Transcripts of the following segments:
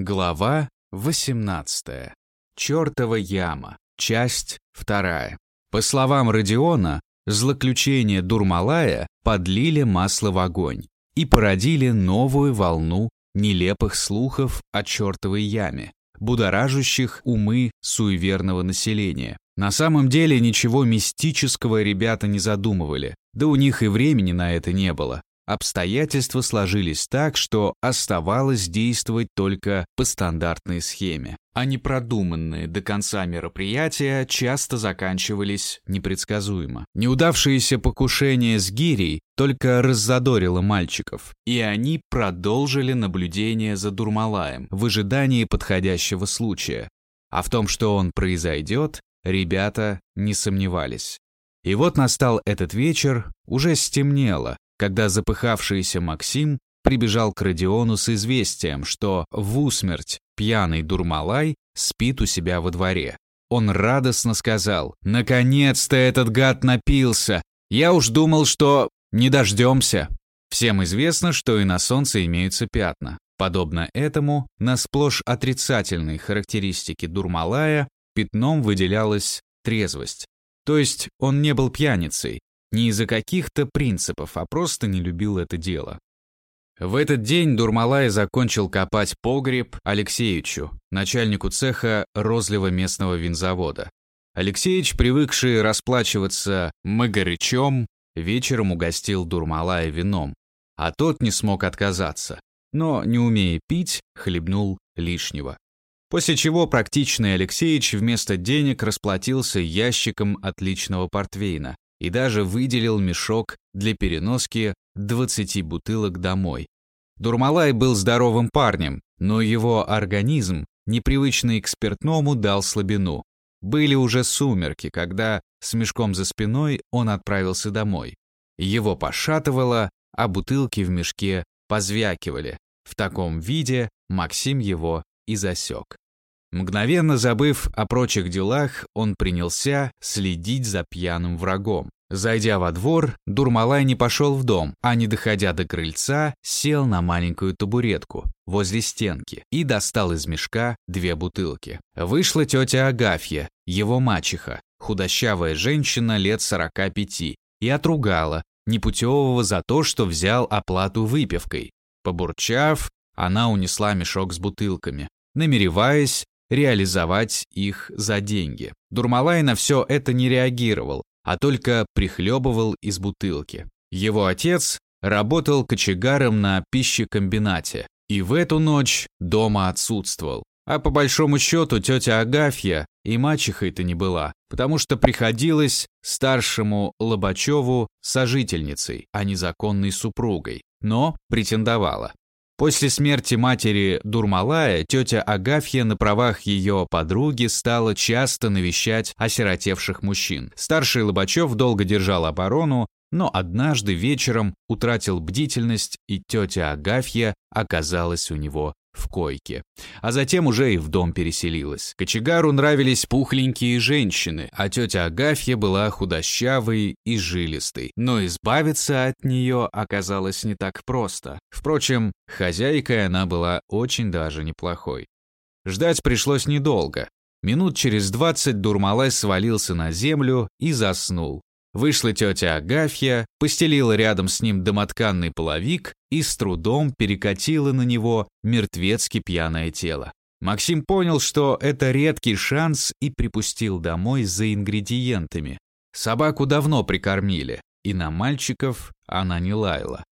Глава 18. Чёртова яма. Часть 2. По словам Родиона, злоключения Дурмалая подлили масло в огонь и породили новую волну нелепых слухов о чёртовой яме, будоражащих умы суеверного населения. На самом деле ничего мистического ребята не задумывали, да у них и времени на это не было. Обстоятельства сложились так, что оставалось действовать только по стандартной схеме, а непродуманные до конца мероприятия часто заканчивались непредсказуемо. Неудавшееся покушение с гирей только раззадорило мальчиков, и они продолжили наблюдение за Дурмалаем в ожидании подходящего случая. А в том, что он произойдет, ребята не сомневались. И вот настал этот вечер, уже стемнело, когда запыхавшийся Максим прибежал к Родиону с известием, что в усмерть пьяный Дурмалай спит у себя во дворе. Он радостно сказал, «Наконец-то этот гад напился! Я уж думал, что не дождемся!» Всем известно, что и на солнце имеются пятна. Подобно этому, на сплошь отрицательной характеристике Дурмалая пятном выделялась трезвость. То есть он не был пьяницей, не из-за каких-то принципов, а просто не любил это дело. В этот день Дурмалай закончил копать погреб Алексеевичу, начальнику цеха розлива местного винзавода. Алексеевич, привыкший расплачиваться магарычом, вечером угостил Дурмалая вином, а тот не смог отказаться, но, не умея пить, хлебнул лишнего. После чего практичный Алексеевич вместо денег расплатился ящиком отличного портвейна, и даже выделил мешок для переноски 20 бутылок домой. Дурмалай был здоровым парнем, но его организм, непривычный к спиртному, дал слабину. Были уже сумерки, когда с мешком за спиной он отправился домой. Его пошатывало, а бутылки в мешке позвякивали. В таком виде Максим его и засек. Мгновенно забыв о прочих делах, он принялся следить за пьяным врагом. Зайдя во двор, Дурмалай не пошел в дом, а не доходя до крыльца, сел на маленькую табуретку возле стенки и достал из мешка две бутылки. Вышла тетя Агафья, его мачеха, худощавая женщина лет 45, и отругала непутевого за то, что взял оплату выпивкой. Побурчав, она унесла мешок с бутылками, намереваясь реализовать их за деньги. Дурмалай на все это не реагировал, а только прихлебывал из бутылки. Его отец работал кочегаром на пищекомбинате и в эту ночь дома отсутствовал. А по большому счету тетя Агафья и мачехой-то не была, потому что приходилось старшему Лобачеву сожительницей, а не законной супругой, но претендовала. После смерти матери Дурмалая тетя Агафья на правах ее подруги стала часто навещать осиротевших мужчин. Старший Лобачев долго держал оборону, но однажды вечером утратил бдительность, и тетя Агафья оказалась у него в койке. А затем уже и в дом переселилась. Кочегару нравились пухленькие женщины, а тетя Агафья была худощавой и жилистой. Но избавиться от нее оказалось не так просто. Впрочем, хозяйкой она была очень даже неплохой. Ждать пришлось недолго. Минут через двадцать Дурмалай свалился на землю и заснул. Вышла тетя Агафья, постелила рядом с ним домотканный половик и с трудом перекатила на него мертвецки пьяное тело. Максим понял, что это редкий шанс и припустил домой за ингредиентами. Собаку давно прикормили, и на мальчиков она не лаяла.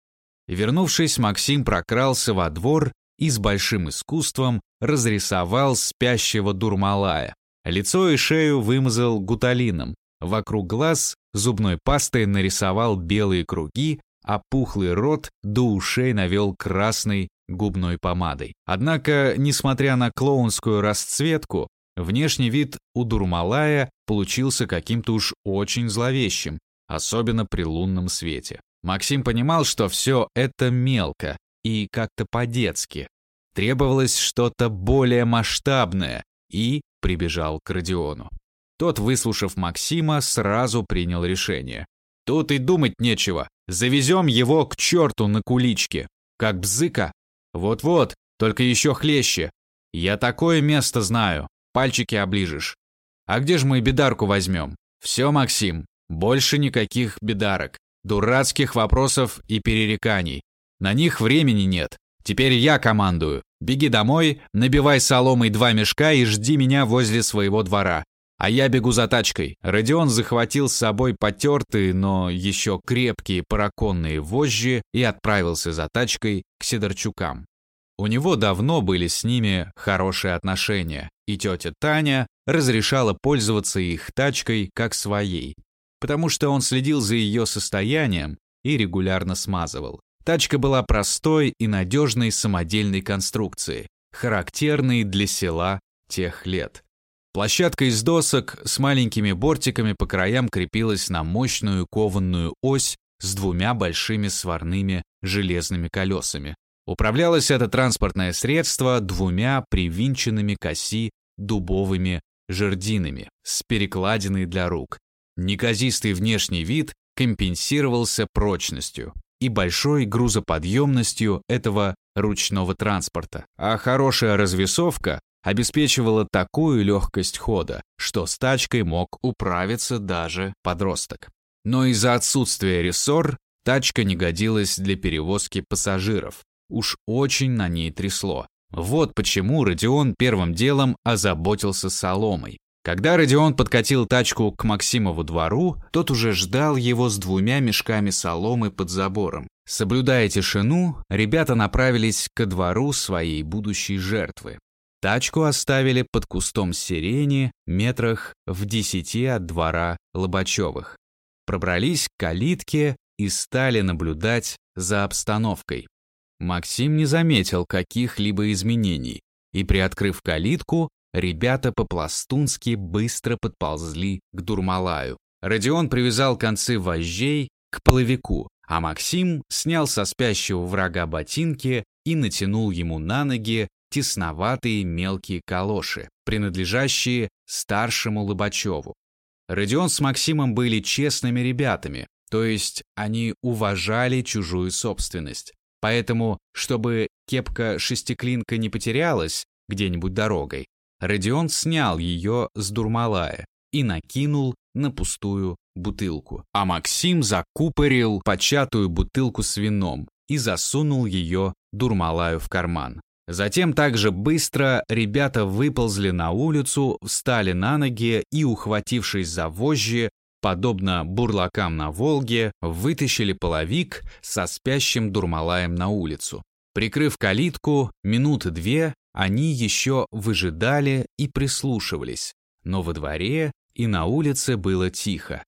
Вернувшись, Максим прокрался во двор и с большим искусством разрисовал спящего дурмалая. Лицо и шею вымазал гуталином, Вокруг глаз зубной пастой нарисовал белые круги, а пухлый рот до ушей навел красной губной помадой. Однако, несмотря на клоунскую расцветку, внешний вид у Дурмалая получился каким-то уж очень зловещим, особенно при лунном свете. Максим понимал, что все это мелко и как-то по-детски. Требовалось что-то более масштабное и прибежал к Родиону. Тот, выслушав Максима, сразу принял решение. Тут и думать нечего. Завезем его к черту на куличке. Как бзыка. Вот-вот, только еще хлеще. «Я такое место знаю, пальчики оближешь. А где же мы бедарку возьмем? Все, Максим, больше никаких бедарок, дурацких вопросов и перереканий. На них времени нет. Теперь я командую. Беги домой, набивай соломой два мешка и жди меня возле своего двора. А я бегу за тачкой. Родион захватил с собой потертые, но еще крепкие параконные вожжи и отправился за тачкой к Сидорчукам. У него давно были с ними хорошие отношения, и тетя Таня разрешала пользоваться их тачкой как своей, потому что он следил за ее состоянием и регулярно смазывал. Тачка была простой и надежной самодельной конструкции, характерной для села тех лет. Площадка из досок с маленькими бортиками по краям крепилась на мощную кованную ось с двумя большими сварными железными колесами. Управлялось это транспортное средство двумя привинченными к оси дубовыми жердинами с перекладиной для рук. Неказистый внешний вид компенсировался прочностью и большой грузоподъемностью этого ручного транспорта, а хорошая развесовка обеспечивала такую легкость хода, что с тачкой мог управиться даже подросток. Но из-за отсутствия рессор тачка не годилась для перевозки пассажиров. Уж очень на ней трясло. Вот почему Родион первым делом озаботился соломой. Когда Родион подкатил тачку к Максимову двору, тот уже ждал его с двумя мешками соломы под забором. Соблюдая тишину, ребята направились ко двору своей будущей жертвы. Тачку оставили под кустом сирени метрах в десяти от двора Лобачевых. Пробрались к калитке и стали наблюдать за обстановкой. Максим не заметил каких-либо изменений, и, приоткрыв калитку, ребята по-пластунски быстро подползли к Дурмалаю. Родион привязал концы вожжей к половику, а Максим снял со спящего врага ботинки и натянул ему на ноги тесноватые мелкие калоши, принадлежащие старшему Лобачеву. Родион с Максимом были честными ребятами, то есть они уважали чужую собственность. Поэтому, чтобы кепка-шестиклинка не потерялась где-нибудь дорогой, Родион снял ее с дурмалая и накинул на пустую бутылку. А Максим закупорил початую бутылку с вином и засунул ее дурмалаю в карман. Затем также быстро ребята выползли на улицу, встали на ноги и, ухватившись за вожжи, подобно бурлакам на Волге, вытащили половик со спящим дурмалаем на улицу. Прикрыв калитку, минуты две они еще выжидали и прислушивались, но во дворе и на улице было тихо.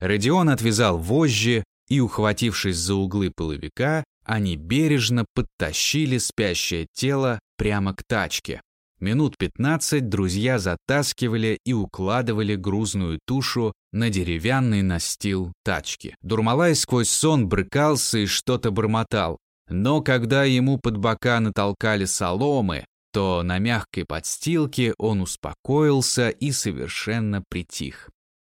Родион отвязал вожжи и, ухватившись за углы половика, они бережно подтащили спящее тело прямо к тачке. Минут 15 друзья затаскивали и укладывали грузную тушу на деревянный настил тачки. Дурмалай сквозь сон брыкался и что-то бормотал. Но когда ему под бока натолкали соломы, то на мягкой подстилке он успокоился и совершенно притих.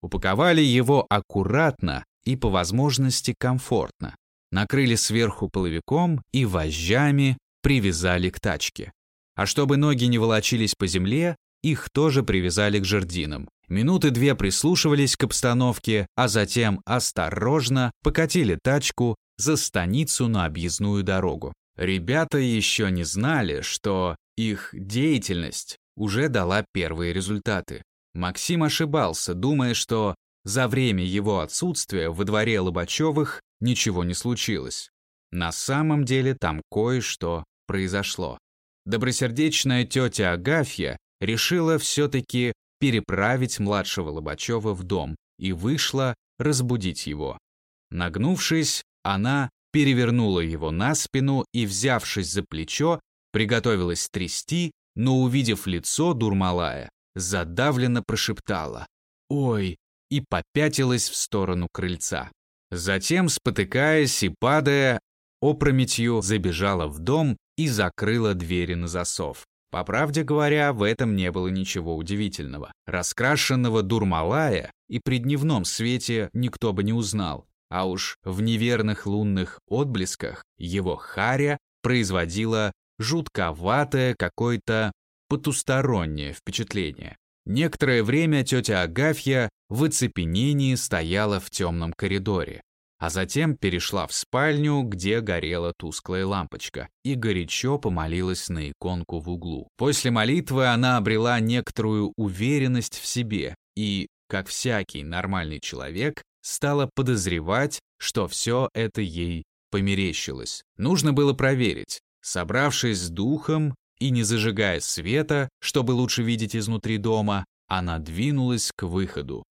Упаковали его аккуратно и по возможности комфортно накрыли сверху половиком и вожжами привязали к тачке. А чтобы ноги не волочились по земле, их тоже привязали к жердинам. Минуты две прислушивались к обстановке, а затем осторожно покатили тачку за станицу на объездную дорогу. Ребята еще не знали, что их деятельность уже дала первые результаты. Максим ошибался, думая, что за время его отсутствия во дворе Лобачевых ничего не случилось. На самом деле там кое-что произошло. Добросердечная тетя Агафья решила все-таки переправить младшего Лобачева в дом и вышла разбудить его. Нагнувшись, она перевернула его на спину и, взявшись за плечо, приготовилась трясти, но, увидев лицо Дурмалая, задавленно прошептала «Ой!» и попятилась в сторону крыльца. Затем, спотыкаясь и падая, опрометью забежала в дом и закрыла двери на засов. По правде говоря, в этом не было ничего удивительного. Раскрашенного дурмалая и при дневном свете никто бы не узнал, а уж в неверных лунных отблесках его харя производила жутковатое какое-то потустороннее впечатление. Некоторое время тетя Агафья в оцепенении стояла в темном коридоре, а затем перешла в спальню, где горела тусклая лампочка, и горячо помолилась на иконку в углу. После молитвы она обрела некоторую уверенность в себе и, как всякий нормальный человек, стала подозревать, что все это ей померещилось. Нужно было проверить. Собравшись с духом и не зажигая света, чтобы лучше видеть изнутри дома, она двинулась к выходу.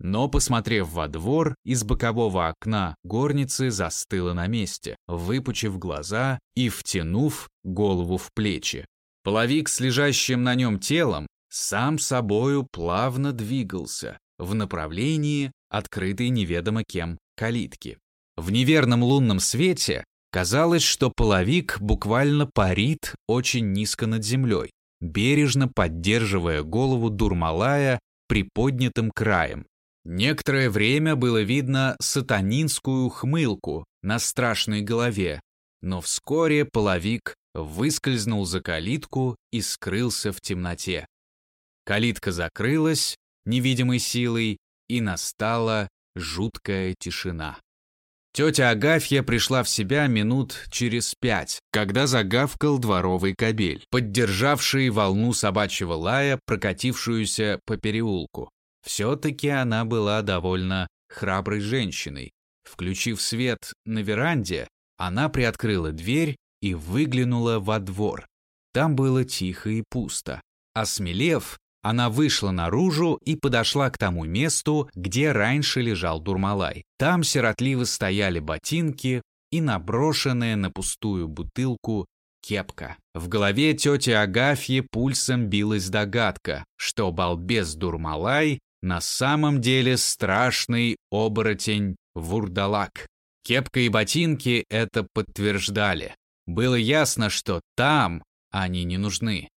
Но, посмотрев во двор, из бокового окна горницы застыла на месте, выпучив глаза и втянув голову в плечи. Половик с лежащим на нем телом сам собою плавно двигался в направлении открытой неведомо кем калитки. В неверном лунном свете казалось, что половик буквально парит очень низко над землей, бережно поддерживая голову Дурмалая приподнятым краем, Некоторое время было видно сатанинскую хмылку на страшной голове, но вскоре половик выскользнул за калитку и скрылся в темноте. Калитка закрылась невидимой силой, и настала жуткая тишина. Тетя Агафья пришла в себя минут через пять, когда загавкал дворовый кобель, поддержавший волну собачьего лая, прокатившуюся по переулку. Все-таки она была довольно храброй женщиной. Включив свет на веранде, она приоткрыла дверь и выглянула во двор. Там было тихо и пусто. Осмелев, она вышла наружу и подошла к тому месту, где раньше лежал Дурмалай. Там сиротливо стояли ботинки и наброшенная на пустую бутылку кепка. В голове тети Агафьи пульсом билась догадка, что балбес Дурмалай на самом деле страшный оборотень Вурдалак. Кепка и ботинки это подтверждали. Было ясно, что там они не нужны.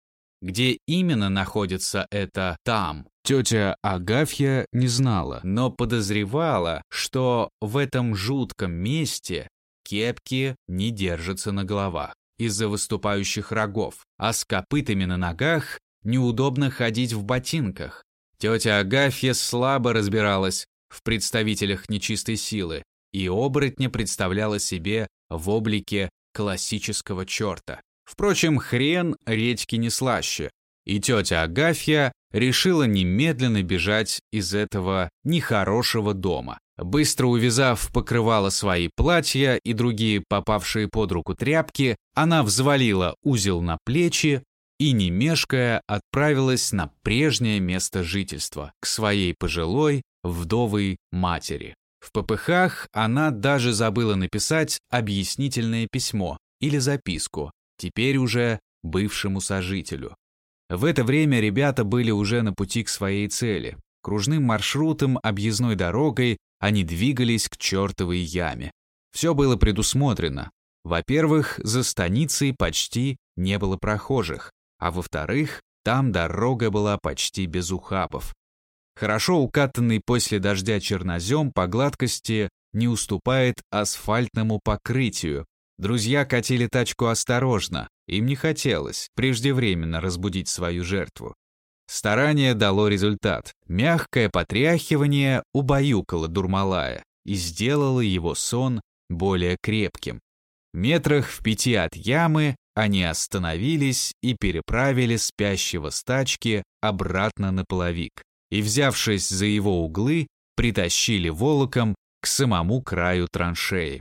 Где именно находится это «там»? Тетя Агафья не знала, но подозревала, что в этом жутком месте кепки не держатся на головах из-за выступающих рогов, а с копытами на ногах неудобно ходить в ботинках. Тетя Агафья слабо разбиралась в представителях нечистой силы, и оборотня представляла себе в облике классического черта. Впрочем, хрен редьки не слаще, и тетя Агафья решила немедленно бежать из этого нехорошего дома. Быстро увязав покрывало свои платья и другие попавшие под руку тряпки, она взвалила узел на плечи, и, не мешкая, отправилась на прежнее место жительства, к своей пожилой, вдовой матери. В попыхах она даже забыла написать объяснительное письмо или записку, теперь уже бывшему сожителю. В это время ребята были уже на пути к своей цели. Кружным маршрутом, объездной дорогой они двигались к чертовой яме. Все было предусмотрено. Во-первых, за станицей почти не было прохожих а во-вторых, там дорога была почти без ухабов. Хорошо укатанный после дождя чернозем по гладкости не уступает асфальтному покрытию. Друзья катили тачку осторожно, им не хотелось преждевременно разбудить свою жертву. Старание дало результат. Мягкое потряхивание убаюкало Дурмалая и сделало его сон более крепким. Метрах в пяти от ямы они остановились и переправили спящего стачки обратно на половик и, взявшись за его углы, притащили волоком к самому краю траншеи.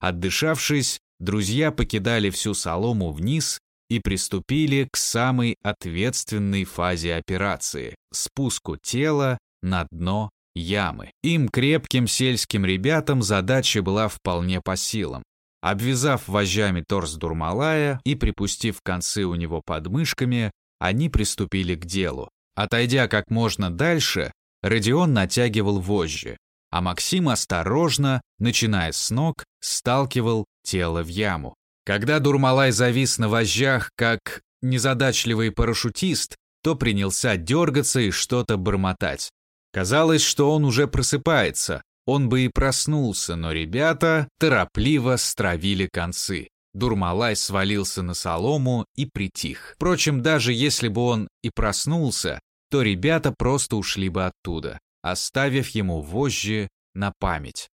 Отдышавшись, друзья покидали всю солому вниз и приступили к самой ответственной фазе операции – спуску тела на дно ямы. Им, крепким сельским ребятам, задача была вполне по силам. Обвязав вожжами торс Дурмалая и припустив концы у него под мышками, они приступили к делу. Отойдя как можно дальше, Родион натягивал вожжи, а Максим осторожно, начиная с ног, сталкивал тело в яму. Когда Дурмалай завис на вожжах, как незадачливый парашютист, то принялся дергаться и что-то бормотать. Казалось, что он уже просыпается, он бы и проснулся, но ребята торопливо стравили концы. Дурмалай свалился на солому и притих. Впрочем, даже если бы он и проснулся, то ребята просто ушли бы оттуда, оставив ему вожжи на память.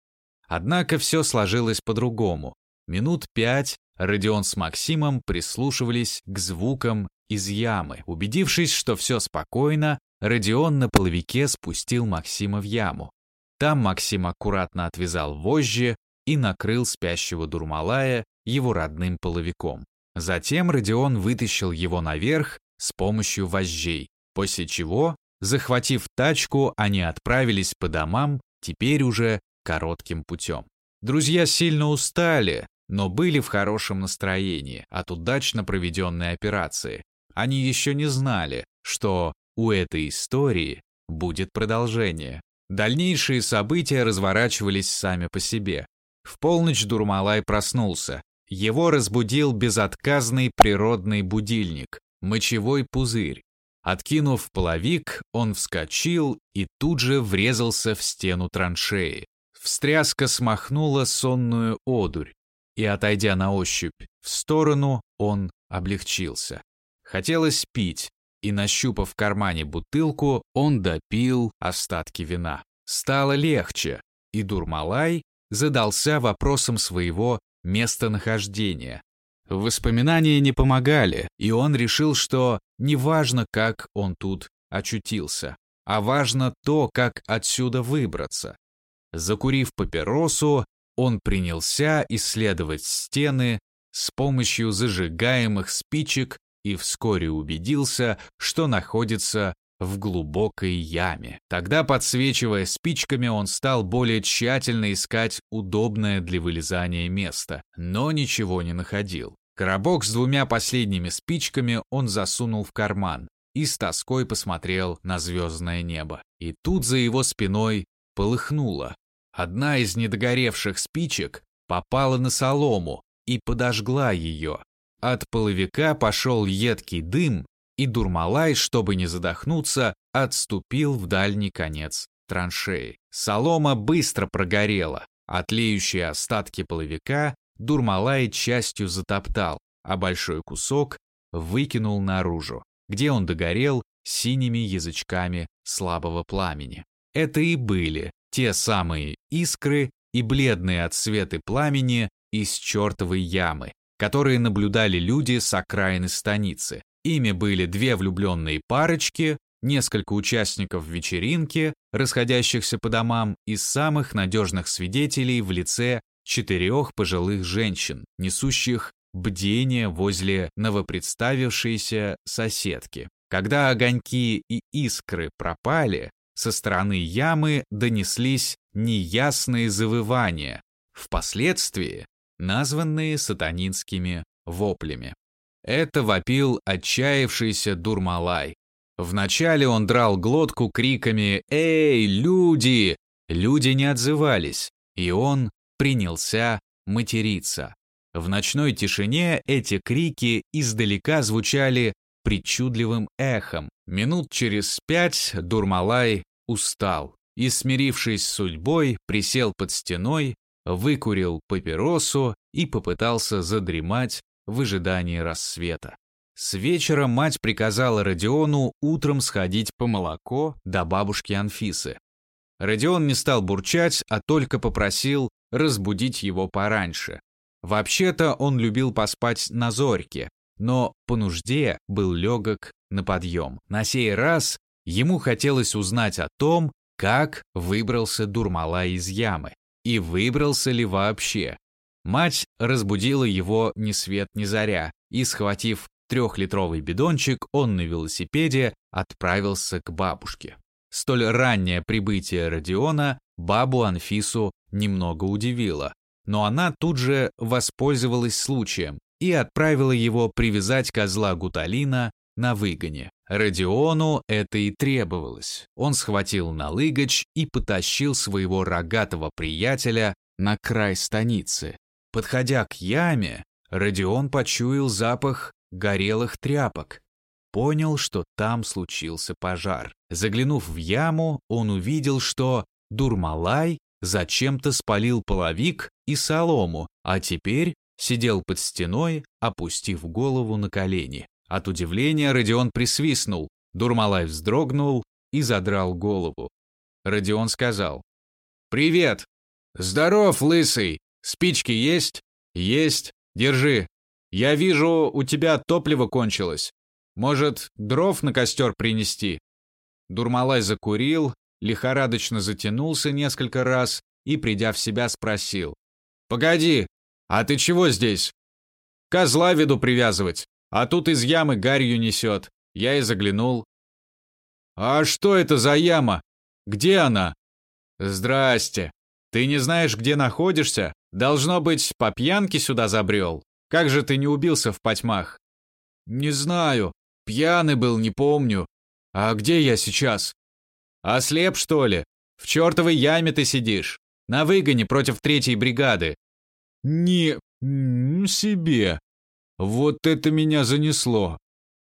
Однако все сложилось по-другому. Минут пять Родион с Максимом прислушивались к звукам из ямы. Убедившись, что все спокойно, Родион на половике спустил Максима в яму. Там Максим аккуратно отвязал вожжи и накрыл спящего Дурмалая его родным половиком. Затем Родион вытащил его наверх с помощью вожжей, после чего, захватив тачку, они отправились по домам, теперь уже коротким путем. Друзья сильно устали, но были в хорошем настроении от удачно проведенной операции. Они еще не знали, что у этой истории будет продолжение. Дальнейшие события разворачивались сами по себе. В полночь Дурмалай проснулся. Его разбудил безотказный природный будильник – мочевой пузырь. Откинув половик, он вскочил и тут же врезался в стену траншеи. Встряска смахнула сонную одурь, и, отойдя на ощупь в сторону, он облегчился. Хотелось пить, и, нащупав в кармане бутылку, он допил остатки вина. Стало легче, и Дурмалай задался вопросом своего местонахождения. Воспоминания не помогали, и он решил, что неважно, как он тут очутился, а важно то, как отсюда выбраться. Закурив папиросу, он принялся исследовать стены с помощью зажигаемых спичек и вскоре убедился, что находится в глубокой яме. Тогда, подсвечивая спичками, он стал более тщательно искать удобное для вылезания место, но ничего не находил. Коробок с двумя последними спичками он засунул в карман и с тоской посмотрел на звездное небо. И тут за его спиной полыхнуло. Одна из недогоревших спичек попала на солому и подожгла ее. От половика пошел едкий дым, и Дурмалай, чтобы не задохнуться, отступил в дальний конец траншеи. Солома быстро прогорела, а тлеющие остатки половика Дурмалай частью затоптал, а большой кусок выкинул наружу, где он догорел синими язычками слабого пламени. Это и были те самые искры и бледные отсветы пламени из чертовой ямы, которые наблюдали люди с окраины станицы. Ими были две влюбленные парочки, несколько участников вечеринки, расходящихся по домам, и самых надежных свидетелей в лице четырех пожилых женщин, несущих бдение возле новопредставившейся соседки. Когда огоньки и искры пропали, со стороны ямы донеслись неясные завывания. Впоследствии названные сатанинскими воплями. Это вопил отчаявшийся Дурмалай. Вначале он драл глотку криками «Эй, люди!» Люди не отзывались, и он принялся материться. В ночной тишине эти крики издалека звучали причудливым эхом. Минут через пять Дурмалай устал и, смирившись с судьбой, присел под стеной выкурил папиросу и попытался задремать в ожидании рассвета. С вечера мать приказала Родиону утром сходить по молоко до бабушки Анфисы. Родион не стал бурчать, а только попросил разбудить его пораньше. Вообще-то он любил поспать на зорьке, но по нужде был легок на подъем. На сей раз ему хотелось узнать о том, как выбрался Дурмала из ямы и выбрался ли вообще. Мать разбудила его ни свет ни заря, и, схватив трехлитровый бидончик, он на велосипеде отправился к бабушке. Столь раннее прибытие Родиона бабу Анфису немного удивило, но она тут же воспользовалась случаем и отправила его привязать козла Гуталина на выгоне. Родиону это и требовалось. Он схватил налыгач и потащил своего рогатого приятеля на край станицы. Подходя к яме, Родион почуял запах горелых тряпок. Понял, что там случился пожар. Заглянув в яму, он увидел, что Дурмалай зачем-то спалил половик и солому, а теперь сидел под стеной, опустив голову на колени. От удивления Родион присвистнул, Дурмалай вздрогнул и задрал голову. Родион сказал. «Привет!» «Здоров, лысый! Спички есть?» «Есть. Держи. Я вижу, у тебя топливо кончилось. Может, дров на костер принести?» Дурмалай закурил, лихорадочно затянулся несколько раз и, придя в себя, спросил. «Погоди, а ты чего здесь?» «Козла веду привязывать, а тут из ямы гарью несет. Я и заглянул». «А что это за яма? Где она?» «Здрасте. Ты не знаешь, где находишься? Должно быть, по пьянке сюда забрел. Как же ты не убился в потьмах?» «Не знаю. Пьяный был, не помню. А где я сейчас?» «Ослеп, что ли? В чертовой яме ты сидишь. На выгоне против третьей бригады». «Не... себе. Вот это меня занесло.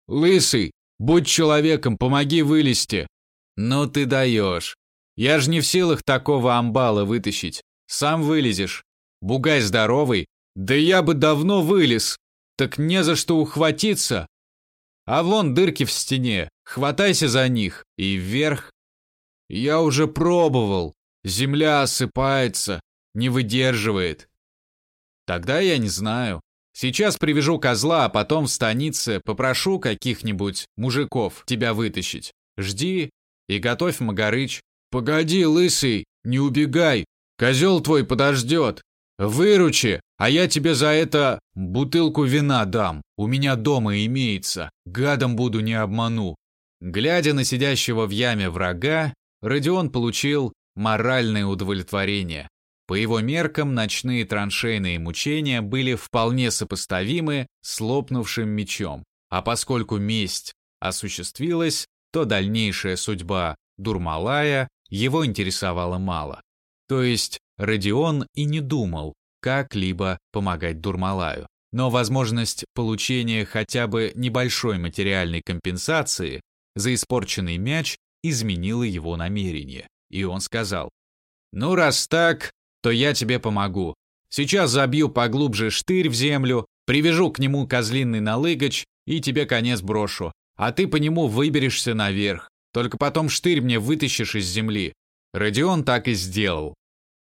Лысый, будь человеком, помоги вылезти». «Ну ты даешь. Я ж не в силах такого амбала вытащить. Сам вылезешь. Бугай здоровый. Да я бы давно вылез. Так не за что ухватиться. А вон дырки в стене. Хватайся за них. И вверх. Я уже пробовал. Земля осыпается. Не выдерживает. Тогда я не знаю. Сейчас привяжу козла, а потом в станице попрошу каких-нибудь мужиков тебя вытащить. Жди и готовь Магарыч. «Погоди, лысый, не убегай, козел твой подождет. Выручи, а я тебе за это бутылку вина дам, у меня дома имеется, гадом буду не обману». Глядя на сидящего в яме врага, Родион получил моральное удовлетворение. По его меркам, ночные траншейные мучения были вполне сопоставимы с лопнувшим мечом. А поскольку месть осуществилась, то дальнейшая судьба Дурмалая его интересовало мало. То есть Родион и не думал как-либо помогать Дурмалаю. Но возможность получения хотя бы небольшой материальной компенсации за испорченный мяч изменила его намерение. И он сказал, «Ну, раз так, то я тебе помогу. Сейчас забью поглубже штырь в землю, привяжу к нему козлиный налыгач и тебе конец брошу, а ты по нему выберешься наверх. Только потом штырь мне вытащишь из земли. Родион так и сделал.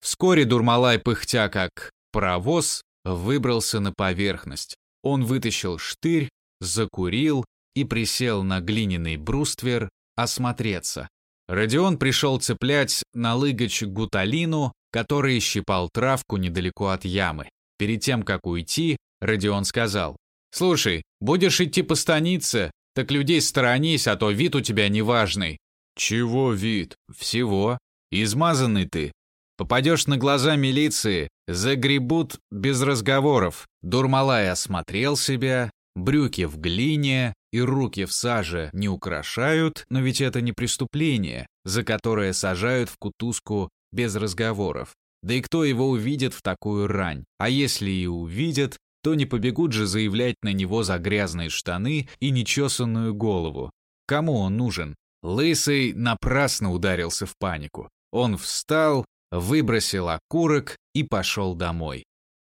Вскоре Дурмалай, пыхтя как паровоз, выбрался на поверхность. Он вытащил штырь, закурил и присел на глиняный бруствер осмотреться. Родион пришел цеплять на лыгач гуталину, который щипал травку недалеко от ямы. Перед тем, как уйти, Родион сказал, «Слушай, будешь идти по станице, так людей сторонись, а то вид у тебя неважный». «Чего вид?» «Всего. Измазанный ты. Попадешь на глаза милиции, загребут без разговоров». Дурмалай осмотрел себя, брюки в глине и руки в саже не украшают, но ведь это не преступление, за которое сажают в кутузку без разговоров. Да и кто его увидит в такую рань? А если и увидят, то не побегут же заявлять на него за грязные штаны и нечесанную голову. Кому он нужен? Лысый напрасно ударился в панику. Он встал, выбросил окурок и пошел домой.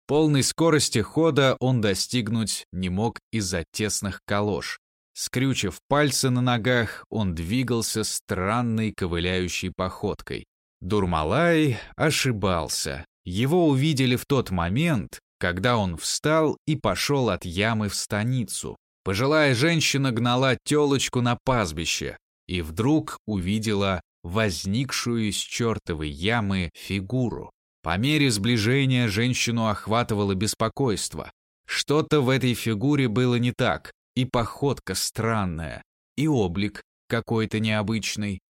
Полной скорости хода он достигнуть не мог из-за тесных колош. Скрючив пальцы на ногах, он двигался странной ковыляющей походкой. Дурмалай ошибался. Его увидели в тот момент, когда он встал и пошел от ямы в станицу. Пожилая женщина гнала телочку на пастбище и вдруг увидела возникшую из чертовой ямы фигуру. По мере сближения женщину охватывало беспокойство. Что-то в этой фигуре было не так, и походка странная, и облик какой-то необычный.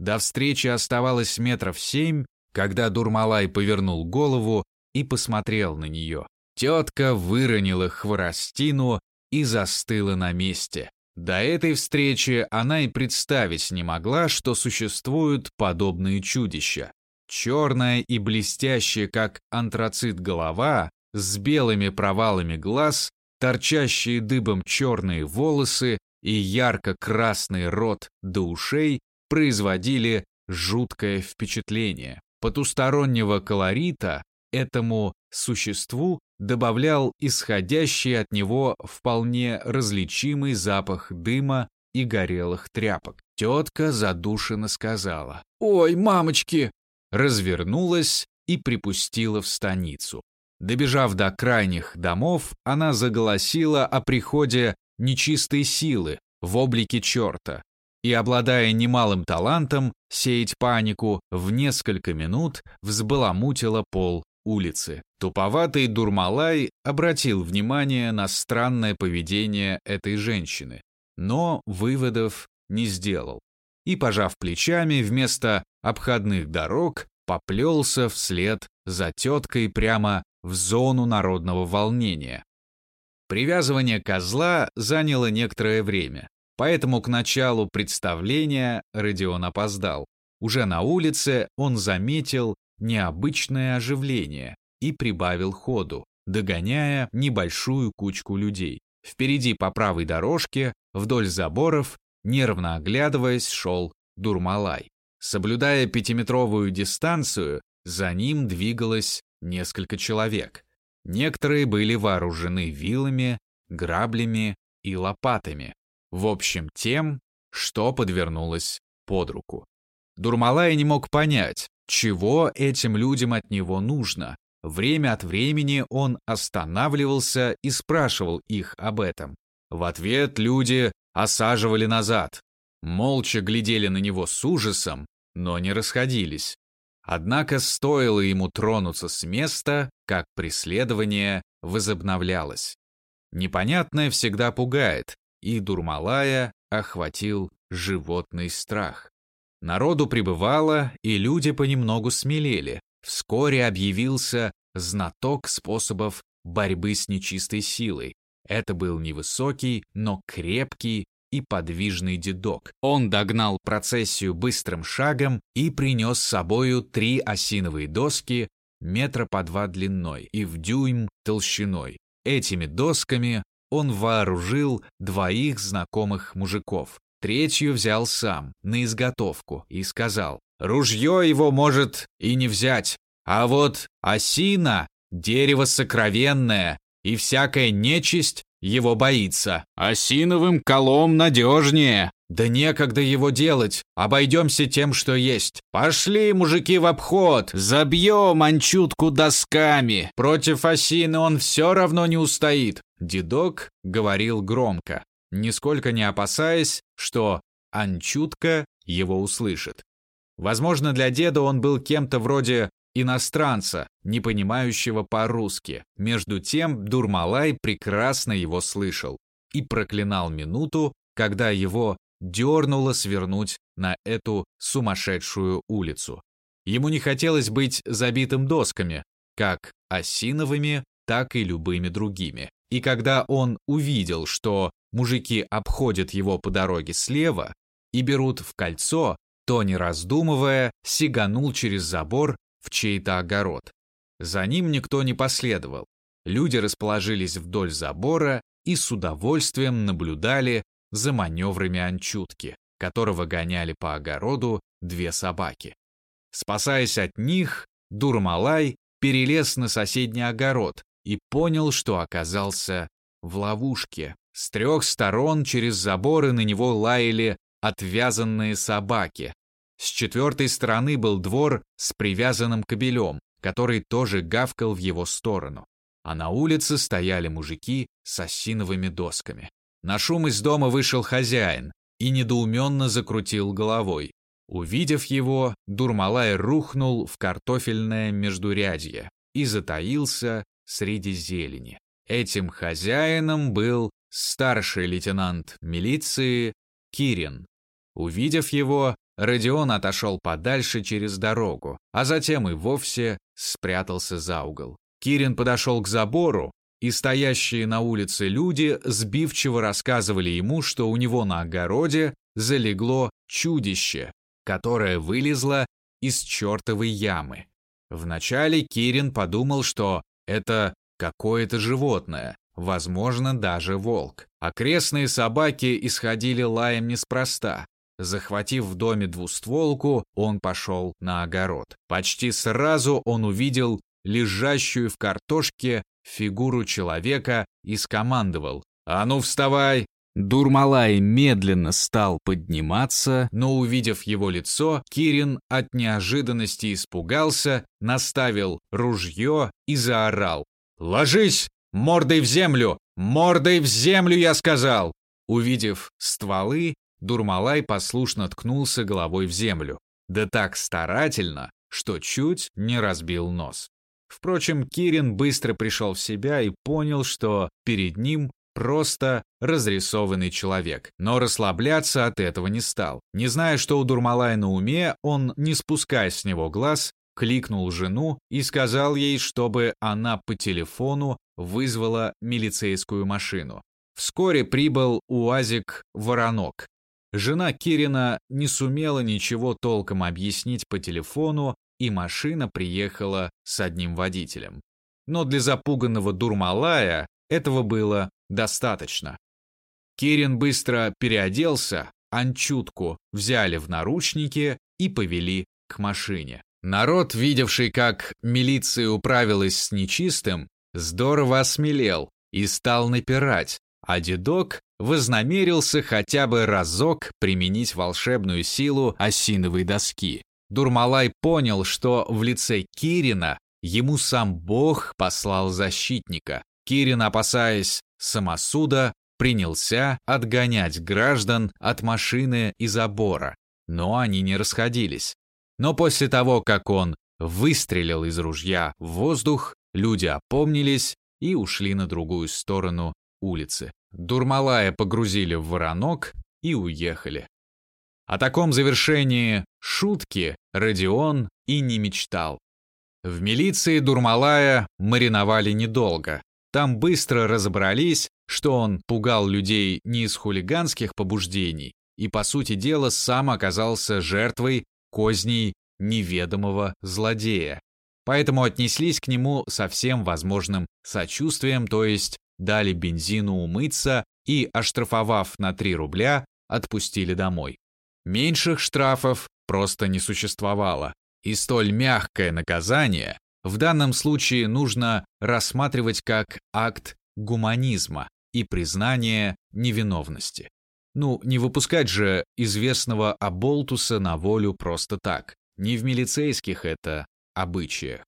До встречи оставалось метров семь, когда Дурмалай повернул голову и посмотрел на нее. Тетка выронила хворостину и застыла на месте. До этой встречи она и представить не могла, что существуют подобные чудища. Черная и блестящая, как антрацит голова, с белыми провалами глаз, торчащие дыбом черные волосы и ярко-красный рот до ушей производили жуткое впечатление. Потустороннего колорита этому существу добавлял исходящий от него вполне различимый запах дыма и горелых тряпок. Тетка задушенно сказала «Ой, мамочки!» развернулась и припустила в станицу. Добежав до крайних домов, она заголосила о приходе нечистой силы в облике черта и, обладая немалым талантом сеять панику, в несколько минут взбаламутила пол улицы. Туповатый Дурмалай обратил внимание на странное поведение этой женщины, но выводов не сделал. И, пожав плечами, вместо обходных дорог поплелся вслед за теткой прямо в зону народного волнения. Привязывание козла заняло некоторое время, поэтому к началу представления Родион опоздал. Уже на улице он заметил необычное оживление и прибавил ходу, догоняя небольшую кучку людей. Впереди по правой дорожке, вдоль заборов, нервно оглядываясь, шел Дурмалай. Соблюдая пятиметровую дистанцию, за ним двигалось несколько человек. Некоторые были вооружены вилами, граблями и лопатами. В общем, тем, что подвернулось под руку. Дурмалай не мог понять, чего этим людям от него нужно. Время от времени он останавливался и спрашивал их об этом. В ответ люди осаживали назад, молча глядели на него с ужасом, но не расходились. Однако стоило ему тронуться с места, как преследование возобновлялось. Непонятное всегда пугает, и Дурмалая охватил животный страх. Народу прибывало, и люди понемногу смелели. Вскоре объявился знаток способов борьбы с нечистой силой. Это был невысокий, но крепкий и подвижный дедок. Он догнал процессию быстрым шагом и принес с собою три осиновые доски метра по два длиной и в дюйм толщиной. Этими досками он вооружил двоих знакомых мужиков. Третью взял сам, на изготовку, и сказал, «Ружье его может и не взять, а вот осина — дерево сокровенное, и всякая нечисть его боится. Осиновым колом надежнее. Да некогда его делать. Обойдемся тем, что есть. Пошли, мужики, в обход. Забьем анчутку досками. Против осины он все равно не устоит. Дедок говорил громко, нисколько не опасаясь, что анчутка его услышит. Возможно, для деда он был кем-то вроде иностранца, не понимающего по-русски. Между тем Дурмалай прекрасно его слышал и проклинал минуту, когда его дернуло свернуть на эту сумасшедшую улицу. Ему не хотелось быть забитым досками, как осиновыми, так и любыми другими. И когда он увидел, что мужики обходят его по дороге слева и берут в кольцо, то, не раздумывая, сиганул через забор в чей-то огород. За ним никто не последовал. Люди расположились вдоль забора и с удовольствием наблюдали за маневрами анчутки, которого гоняли по огороду две собаки. Спасаясь от них, Дурмалай перелез на соседний огород и понял, что оказался в ловушке. С трех сторон через заборы на него лаяли отвязанные собаки, с четвертой стороны был двор с привязанным кобелем, который тоже гавкал в его сторону. А на улице стояли мужики с осиновыми досками. На шум из дома вышел хозяин и недоуменно закрутил головой. Увидев его, Дурмалай рухнул в картофельное междурядье и затаился среди зелени. Этим хозяином был старший лейтенант милиции Кирин. Увидев его, Родион отошел подальше через дорогу, а затем и вовсе спрятался за угол. Кирин подошел к забору, и стоящие на улице люди сбивчиво рассказывали ему, что у него на огороде залегло чудище, которое вылезло из чертовой ямы. Вначале Кирин подумал, что это какое-то животное, возможно, даже волк. Окрестные собаки исходили лаем неспроста, Захватив в доме двустволку, он пошел на огород. Почти сразу он увидел лежащую в картошке фигуру человека и скомандовал «А ну вставай!». Дурмалай медленно стал подниматься, но увидев его лицо, Кирин от неожиданности испугался, наставил ружье и заорал «Ложись! Мордой в землю! Мордой в землю, я сказал!» Увидев стволы, Дурмалай послушно ткнулся головой в землю. Да так старательно, что чуть не разбил нос. Впрочем, Кирин быстро пришел в себя и понял, что перед ним просто разрисованный человек. Но расслабляться от этого не стал. Не зная, что у Дурмалая на уме, он, не спуская с него глаз, кликнул жену и сказал ей, чтобы она по телефону вызвала милицейскую машину. Вскоре прибыл УАЗик «Воронок». Жена Кирина не сумела ничего толком объяснить по телефону, и машина приехала с одним водителем. Но для запуганного Дурмалая этого было достаточно. Кирин быстро переоделся, Анчутку взяли в наручники и повели к машине. Народ, видевший, как милиция управилась с нечистым, здорово осмелел и стал напирать, а дедок вознамерился хотя бы разок применить волшебную силу осиновой доски. Дурмалай понял, что в лице Кирина ему сам Бог послал защитника. Кирин, опасаясь самосуда, принялся отгонять граждан от машины и забора, но они не расходились. Но после того, как он выстрелил из ружья в воздух, люди опомнились и ушли на другую сторону улицы. Дурмалая погрузили в воронок и уехали. О таком завершении шутки Родион и не мечтал. В милиции Дурмалая мариновали недолго. Там быстро разобрались, что он пугал людей не из хулиганских побуждений и, по сути дела, сам оказался жертвой козней неведомого злодея. Поэтому отнеслись к нему со всем возможным сочувствием, то есть дали бензину умыться и, оштрафовав на 3 рубля, отпустили домой. Меньших штрафов просто не существовало, и столь мягкое наказание в данном случае нужно рассматривать как акт гуманизма и признание невиновности. Ну, не выпускать же известного Аболтуса на волю просто так. Не в милицейских это обычаях.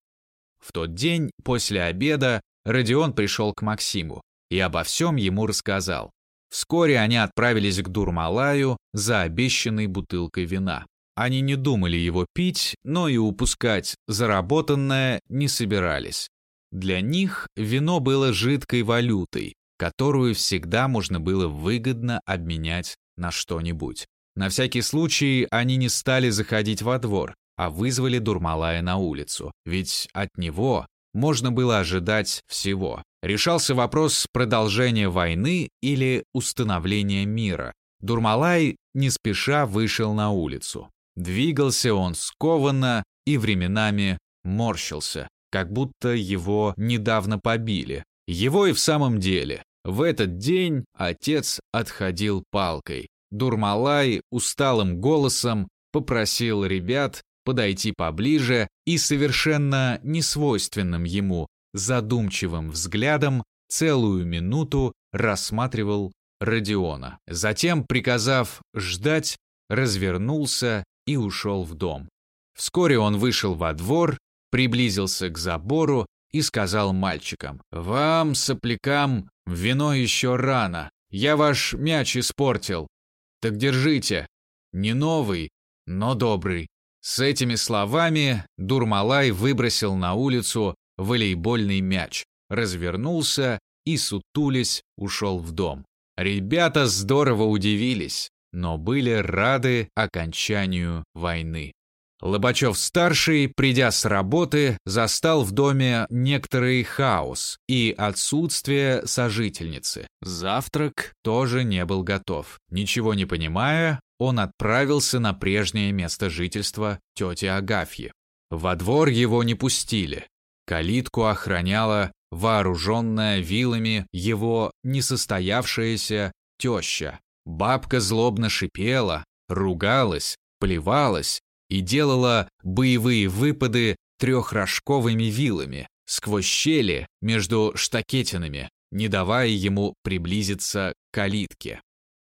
В тот день, после обеда, Родион пришел к Максиму и обо всем ему рассказал. Вскоре они отправились к Дурмалаю за обещанной бутылкой вина. Они не думали его пить, но и упускать заработанное не собирались. Для них вино было жидкой валютой, которую всегда можно было выгодно обменять на что-нибудь. На всякий случай они не стали заходить во двор, а вызвали Дурмалая на улицу, ведь от него можно было ожидать всего. Решался вопрос продолжения войны или установления мира. Дурмалай не спеша вышел на улицу. Двигался он скованно и временами морщился, как будто его недавно побили. Его и в самом деле в этот день отец отходил палкой. Дурмалай усталым голосом попросил ребят подойти поближе и совершенно несвойственным ему задумчивым взглядом целую минуту рассматривал Родиона. Затем, приказав ждать, развернулся и ушел в дом. Вскоре он вышел во двор, приблизился к забору и сказал мальчикам, «Вам, соплякам, вино еще рано. Я ваш мяч испортил. Так держите. Не новый, но добрый». С этими словами Дурмалай выбросил на улицу волейбольный мяч, развернулся и, сутулясь, ушел в дом. Ребята здорово удивились, но были рады окончанию войны. Лобачев-старший, придя с работы, застал в доме некоторый хаос и отсутствие сожительницы. Завтрак тоже не был готов. Ничего не понимая, он отправился на прежнее место жительства тети Агафьи. Во двор его не пустили. Калитку охраняла вооруженная вилами его несостоявшаяся теща. Бабка злобно шипела, ругалась, плевалась и делала боевые выпады трехрожковыми вилами сквозь щели между штакетинами, не давая ему приблизиться к калитке.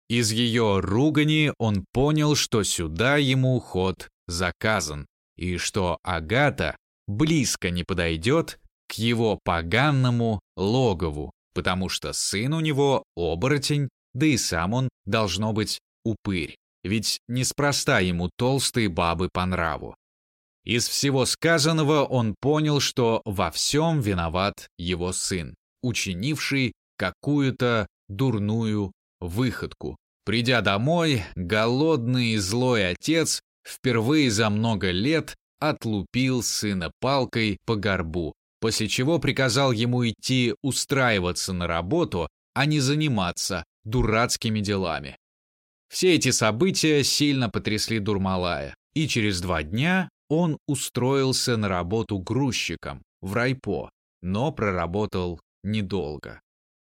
Из ее ругани он понял, что сюда ему ход заказан, и что Агата близко не подойдет к его поганному логову, потому что сын у него оборотень, да и сам он должно быть упырь, ведь неспроста ему толстые бабы по нраву. Из всего сказанного он понял, что во всем виноват его сын, учинивший какую-то дурную выходку. Придя домой, голодный и злой отец впервые за много лет отлупил сына палкой по горбу, после чего приказал ему идти устраиваться на работу, а не заниматься дурацкими делами. Все эти события сильно потрясли Дурмалая, и через два дня он устроился на работу грузчиком в райпо, но проработал недолго.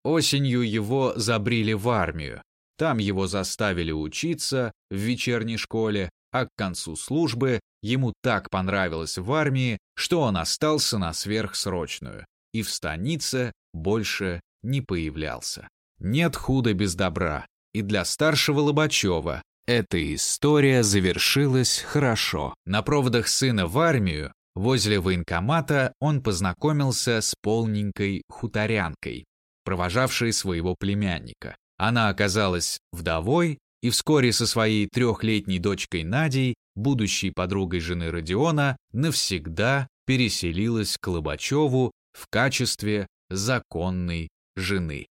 Осенью его забрили в армию. Там его заставили учиться в вечерней школе, а к концу службы ему так понравилось в армии, что он остался на сверхсрочную и в станице больше не появлялся. Нет худа без добра, и для старшего Лобачева эта история завершилась хорошо. На проводах сына в армию возле военкомата он познакомился с полненькой хуторянкой, провожавшей своего племянника. Она оказалась вдовой и вскоре со своей трехлетней дочкой Надей, будущей подругой жены Родиона, навсегда переселилась к Лобачеву в качестве законной жены.